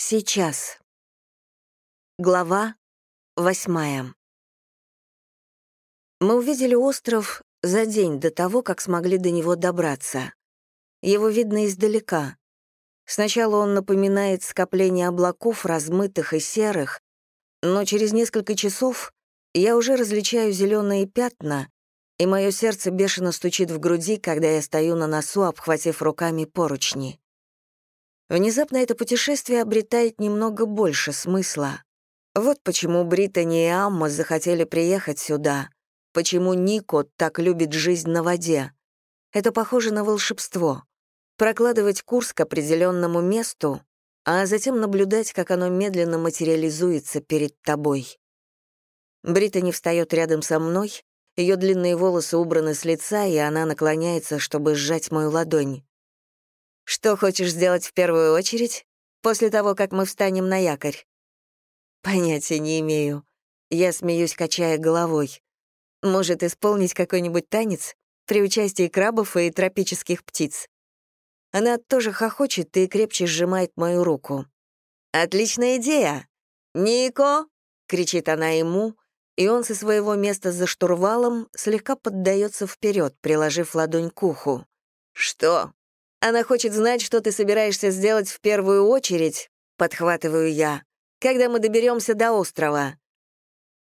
Сейчас. Глава восьмая. Мы увидели остров за день до того, как смогли до него добраться. Его видно издалека. Сначала он напоминает скопление облаков, размытых и серых, но через несколько часов я уже различаю зеленые пятна, и мое сердце бешено стучит в груди, когда я стою на носу, обхватив руками поручни. Внезапно это путешествие обретает немного больше смысла. Вот почему Британи и Амма захотели приехать сюда, почему Нико так любит жизнь на воде. Это похоже на волшебство. Прокладывать курс к определенному месту, а затем наблюдать, как оно медленно материализуется перед тобой. Британи встает рядом со мной, ее длинные волосы убраны с лица, и она наклоняется, чтобы сжать мою ладонь. Что хочешь сделать в первую очередь, после того, как мы встанем на якорь? Понятия не имею. Я смеюсь, качая головой. Может, исполнить какой-нибудь танец при участии крабов и тропических птиц? Она тоже хохочет и крепче сжимает мою руку. «Отличная идея!» «Нико!» — кричит она ему, и он со своего места за штурвалом слегка поддается вперед, приложив ладонь к уху. «Что?» Она хочет знать, что ты собираешься сделать в первую очередь, подхватываю я, когда мы доберемся до острова.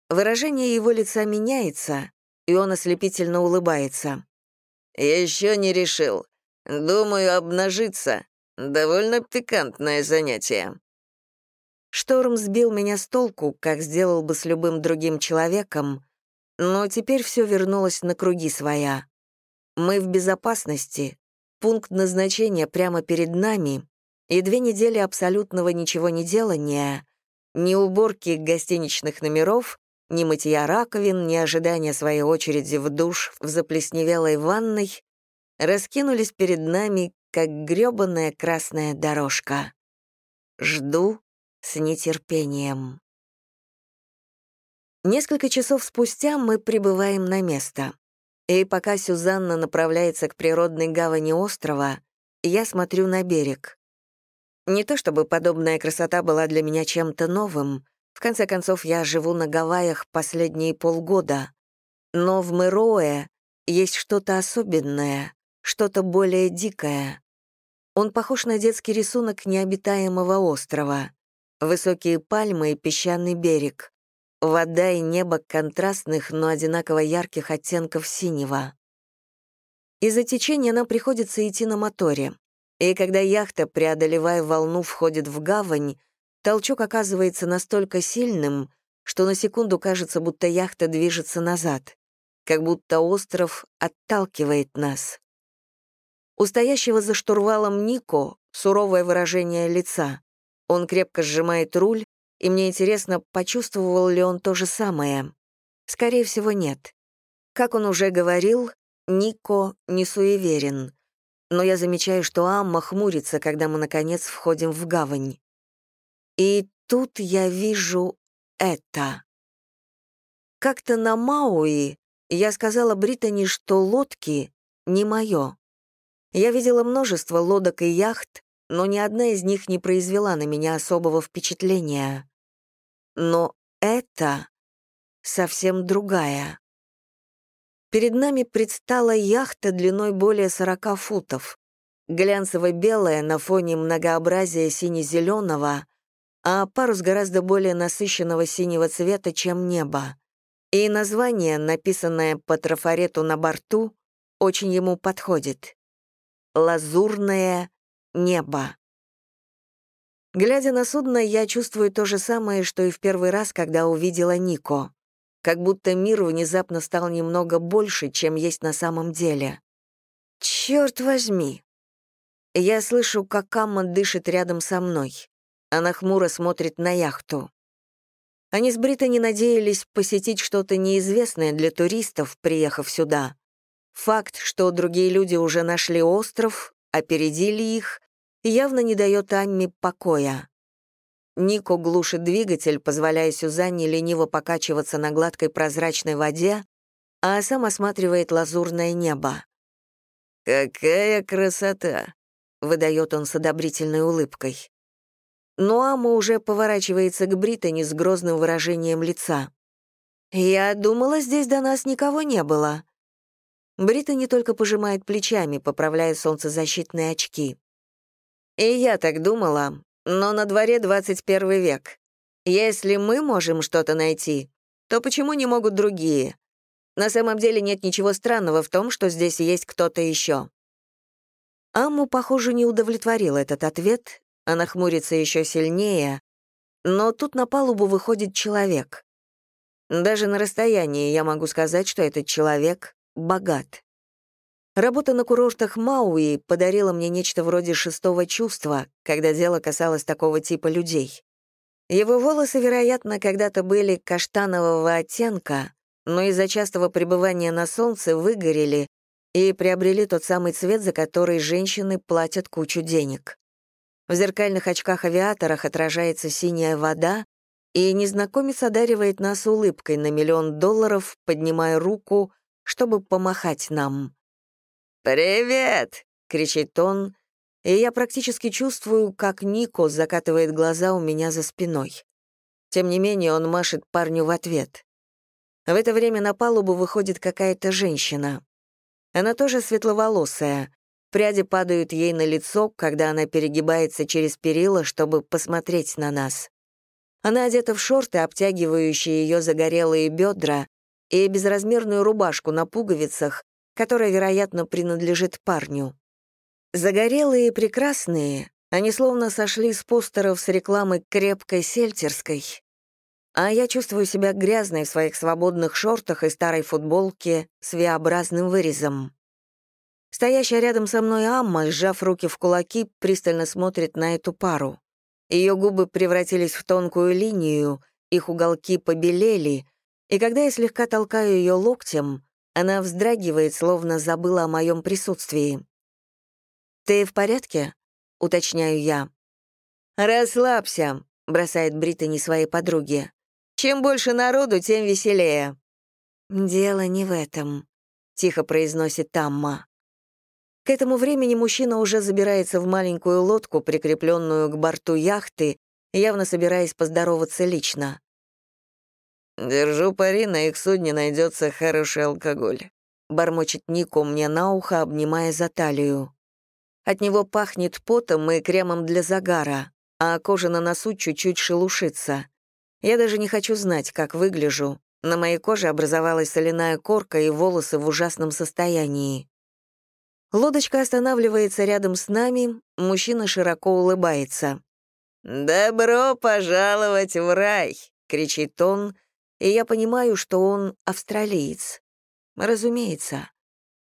Выражение его лица меняется, и он ослепительно улыбается. Еще не решил. Думаю, обнажиться. Довольно пикантное занятие. Шторм сбил меня с толку, как сделал бы с любым другим человеком, но теперь все вернулось на круги своя. Мы в безопасности, пункт назначения прямо перед нами и две недели абсолютного ничего не делания, ни уборки гостиничных номеров, ни мытья раковин, ни ожидания своей очереди в душ в заплесневелой ванной раскинулись перед нами, как грёбаная красная дорожка. Жду с нетерпением. Несколько часов спустя мы прибываем на место. И пока Сюзанна направляется к природной гавани острова, я смотрю на берег. Не то чтобы подобная красота была для меня чем-то новым, в конце концов, я живу на Гавайях последние полгода, но в Мэроэ есть что-то особенное, что-то более дикое. Он похож на детский рисунок необитаемого острова. Высокие пальмы и песчаный берег вода и небо контрастных, но одинаково ярких оттенков синего. Из-за течения нам приходится идти на моторе, и когда яхта, преодолевая волну, входит в гавань, толчок оказывается настолько сильным, что на секунду кажется, будто яхта движется назад, как будто остров отталкивает нас. У стоящего за штурвалом Нико суровое выражение лица. Он крепко сжимает руль, и мне интересно, почувствовал ли он то же самое. Скорее всего, нет. Как он уже говорил, Нико не суеверен. Но я замечаю, что Амма хмурится, когда мы, наконец, входим в гавань. И тут я вижу это. Как-то на Мауи я сказала Британи, что лодки — не мое. Я видела множество лодок и яхт, но ни одна из них не произвела на меня особого впечатления. Но это совсем другая. Перед нами предстала яхта длиной более 40 футов, глянцево-белая на фоне многообразия сине-зеленого, а парус гораздо более насыщенного синего цвета, чем небо. И название, написанное по трафарету на борту, очень ему подходит. «Лазурное небо». Глядя на судно, я чувствую то же самое, что и в первый раз, когда увидела Нико. Как будто мир внезапно стал немного больше, чем есть на самом деле. Черт возьми! Я слышу, как Амма дышит рядом со мной. Она хмуро смотрит на яхту. Они с Британи надеялись посетить что-то неизвестное для туристов, приехав сюда. Факт, что другие люди уже нашли остров, опередили их, явно не дает Анне покоя. Нико глушит двигатель, позволяя Сюзанне лениво покачиваться на гладкой прозрачной воде, а сам осматривает лазурное небо. «Какая красота!» — выдает он с одобрительной улыбкой. но Ама уже поворачивается к Британи с грозным выражением лица. «Я думала, здесь до нас никого не было». Британи только пожимает плечами, поправляя солнцезащитные очки. «И я так думала, но на дворе 21 век. Если мы можем что-то найти, то почему не могут другие? На самом деле нет ничего странного в том, что здесь есть кто-то еще. Амму, похоже, не удовлетворил этот ответ, она хмурится еще сильнее, но тут на палубу выходит человек. Даже на расстоянии я могу сказать, что этот человек богат. Работа на курортах Мауи подарила мне нечто вроде шестого чувства, когда дело касалось такого типа людей. Его волосы, вероятно, когда-то были каштанового оттенка, но из-за частого пребывания на солнце выгорели и приобрели тот самый цвет, за который женщины платят кучу денег. В зеркальных очках-авиаторах отражается синяя вода, и незнакомец одаривает нас улыбкой на миллион долларов, поднимая руку, чтобы помахать нам. «Привет!» — кричит он, и я практически чувствую, как Нико закатывает глаза у меня за спиной. Тем не менее, он машет парню в ответ. В это время на палубу выходит какая-то женщина. Она тоже светловолосая. Пряди падают ей на лицо, когда она перегибается через перила, чтобы посмотреть на нас. Она одета в шорты, обтягивающие ее загорелые бедра, и безразмерную рубашку на пуговицах, которая, вероятно, принадлежит парню. Загорелые и прекрасные, они словно сошли с постеров с рекламы крепкой сельтерской, а я чувствую себя грязной в своих свободных шортах и старой футболке с V-образным вырезом. Стоящая рядом со мной Амма, сжав руки в кулаки, пристально смотрит на эту пару. Ее губы превратились в тонкую линию, их уголки побелели, и когда я слегка толкаю ее локтем, она вздрагивает, словно забыла о моем присутствии. «Ты в порядке?» — уточняю я. «Расслабься», — бросает Британи своей подруге. Чем больше народу, тем веселее». «Дело не в этом», — тихо произносит Тамма. К этому времени мужчина уже забирается в маленькую лодку, прикрепленную к борту яхты, явно собираясь поздороваться лично. «Держу пари, на их судне найдется хороший алкоголь», — бормочет Нико мне на ухо, обнимая за талию. От него пахнет потом и кремом для загара, а кожа на носу чуть-чуть шелушится. Я даже не хочу знать, как выгляжу. На моей коже образовалась соляная корка и волосы в ужасном состоянии. Лодочка останавливается рядом с нами, мужчина широко улыбается. «Добро пожаловать в рай!» — кричит он, и я понимаю, что он австралиец. Разумеется.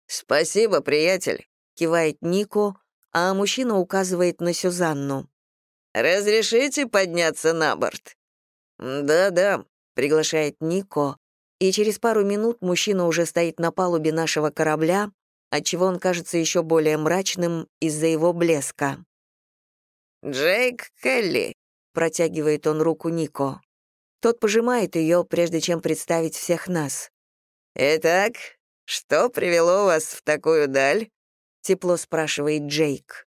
«Спасибо, приятель», — кивает Нико, а мужчина указывает на Сюзанну. «Разрешите подняться на борт?» «Да-да», — приглашает Нико, и через пару минут мужчина уже стоит на палубе нашего корабля, отчего он кажется еще более мрачным из-за его блеска. «Джейк Келли», — протягивает он руку Нико. Тот пожимает ее, прежде чем представить всех нас. «Итак, что привело вас в такую даль?» — тепло спрашивает Джейк.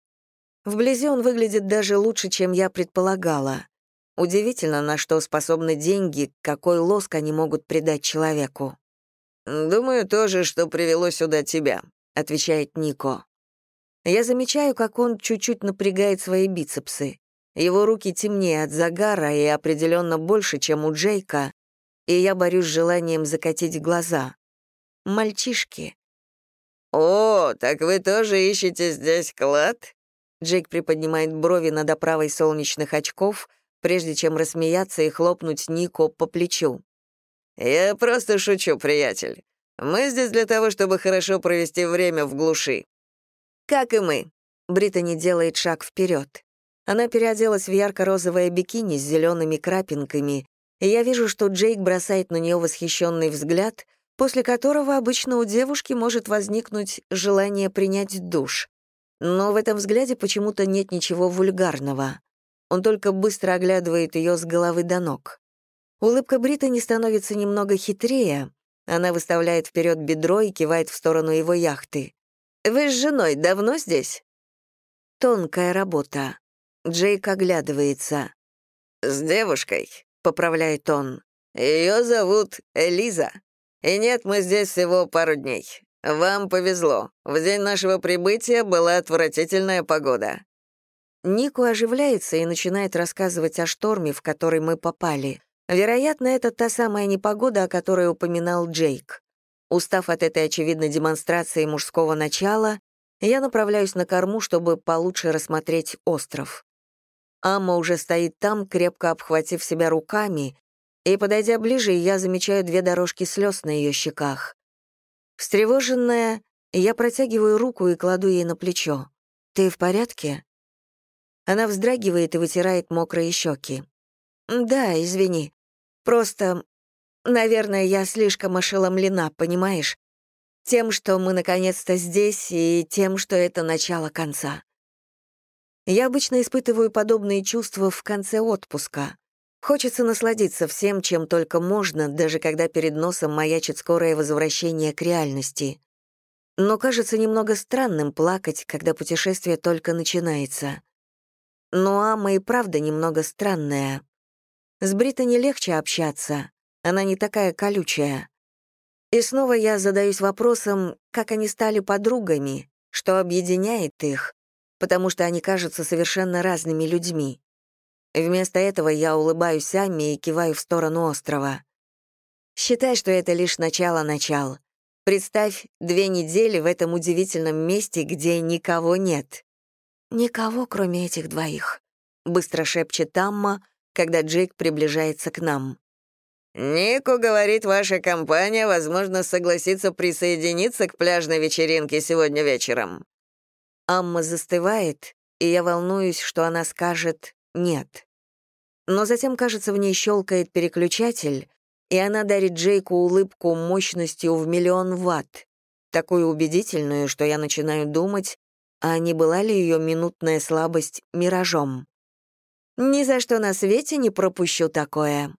Вблизи он выглядит даже лучше, чем я предполагала. Удивительно, на что способны деньги, какой лоск они могут придать человеку. «Думаю, тоже, что привело сюда тебя», — отвечает Нико. Я замечаю, как он чуть-чуть напрягает свои бицепсы. Его руки темнее от загара и определенно больше, чем у Джейка, и я борюсь с желанием закатить глаза. Мальчишки. «О, так вы тоже ищете здесь клад?» Джейк приподнимает брови над оправой солнечных очков, прежде чем рассмеяться и хлопнуть Нико по плечу. «Я просто шучу, приятель. Мы здесь для того, чтобы хорошо провести время в глуши». «Как и мы», — Британи делает шаг вперед. Она переоделась в ярко-розовое бикини с зелеными крапинками, и я вижу, что Джейк бросает на нее восхищенный взгляд, после которого обычно у девушки может возникнуть желание принять душ. Но в этом взгляде почему-то нет ничего вульгарного. Он только быстро оглядывает ее с головы до ног. Улыбка Британи становится немного хитрее. Она выставляет вперед бедро и кивает в сторону его яхты. «Вы с женой давно здесь?» Тонкая работа. Джейк оглядывается. «С девушкой», — поправляет он. Ее зовут Элиза. И нет, мы здесь всего пару дней. Вам повезло. В день нашего прибытия была отвратительная погода». Нику оживляется и начинает рассказывать о шторме, в который мы попали. Вероятно, это та самая непогода, о которой упоминал Джейк. Устав от этой очевидной демонстрации мужского начала, я направляюсь на корму, чтобы получше рассмотреть остров. Амма уже стоит там, крепко обхватив себя руками, и, подойдя ближе, я замечаю две дорожки слез на ее щеках. Встревоженная, я протягиваю руку и кладу ей на плечо. «Ты в порядке?» Она вздрагивает и вытирает мокрые щеки. «Да, извини. Просто, наверное, я слишком ошеломлена, понимаешь? Тем, что мы наконец-то здесь, и тем, что это начало конца. Я обычно испытываю подобные чувства в конце отпуска. Хочется насладиться всем, чем только можно, даже когда перед носом маячит скорое возвращение к реальности. Но кажется немного странным плакать, когда путешествие только начинается. Но Ама и правда немного странная. С Британи легче общаться, она не такая колючая. И снова я задаюсь вопросом, как они стали подругами, что объединяет их, потому что они кажутся совершенно разными людьми. Вместо этого я улыбаюсь Амме и киваю в сторону острова. Считай, что это лишь начало-начал. Представь, две недели в этом удивительном месте, где никого нет. «Никого, кроме этих двоих», — быстро шепчет Амма, когда Джейк приближается к нам. «Нику, говорит, ваша компания, возможно, согласится присоединиться к пляжной вечеринке сегодня вечером». Амма застывает, и я волнуюсь, что она скажет «нет». Но затем, кажется, в ней щелкает переключатель, и она дарит Джейку улыбку мощностью в миллион ватт, такую убедительную, что я начинаю думать, а не была ли ее минутная слабость миражом. Ни за что на свете не пропущу такое.